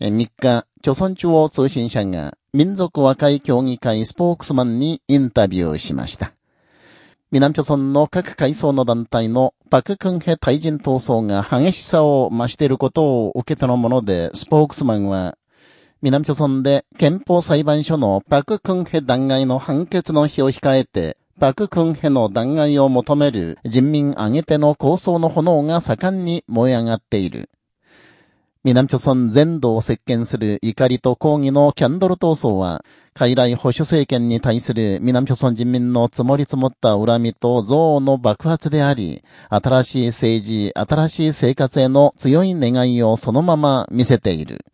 3日、朝鮮中央通信社が民族和解協議会スポークスマンにインタビューしました。南朝鮮の各階層の団体のパククンヘ対人闘争が激しさを増していることを受けてのもので、スポークスマンは、南朝鮮で憲法裁判所のパククンヘ弾劾の判決の日を控えて、パククンヘの弾劾を求める人民挙げての構想の炎が盛んに燃え上がっている。南朝村全土を席巻する怒りと抗議のキャンドル闘争は、傀儡保守政権に対する南朝村人民の積もり積もった恨みと憎悪の爆発であり、新しい政治、新しい生活への強い願いをそのまま見せている。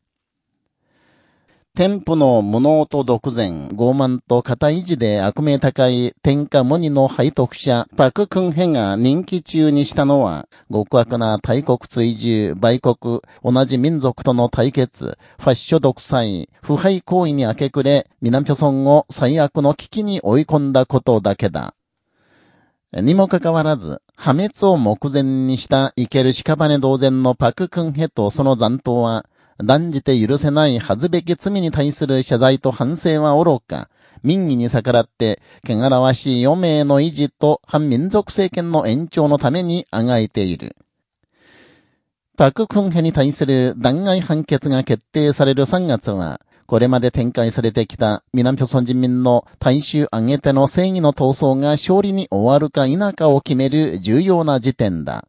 添付の無能と独善、傲慢と肩維持で悪名高い天下無二の背徳者、パククンヘが人気中にしたのは、極悪な大国追従、売国、同じ民族との対決、ファッショ独裁、腐敗行為に明け暮れ、南朝鮮を最悪の危機に追い込んだことだけだ。にもかかわらず、破滅を目前にした生ける屍同然のパククンヘとその残党は、断じて許せない恥ずべき罪に対する謝罪と反省は愚か、民意に逆らって、汚らわしい余命の維持と反民族政権の延長のためにあがいている。パククンヘに対する弾劾判決が決定される3月は、これまで展開されてきた南朝鮮人民の大衆挙げての正義の闘争が勝利に終わるか否かを決める重要な時点だ。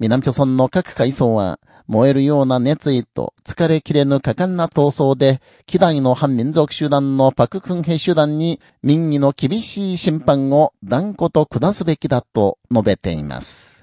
南朝村の各階層は、燃えるような熱意と疲れきれぬ果敢な闘争で、希代の反民族集団のパククンヘ集団に民意の厳しい審判を断固と下すべきだと述べています。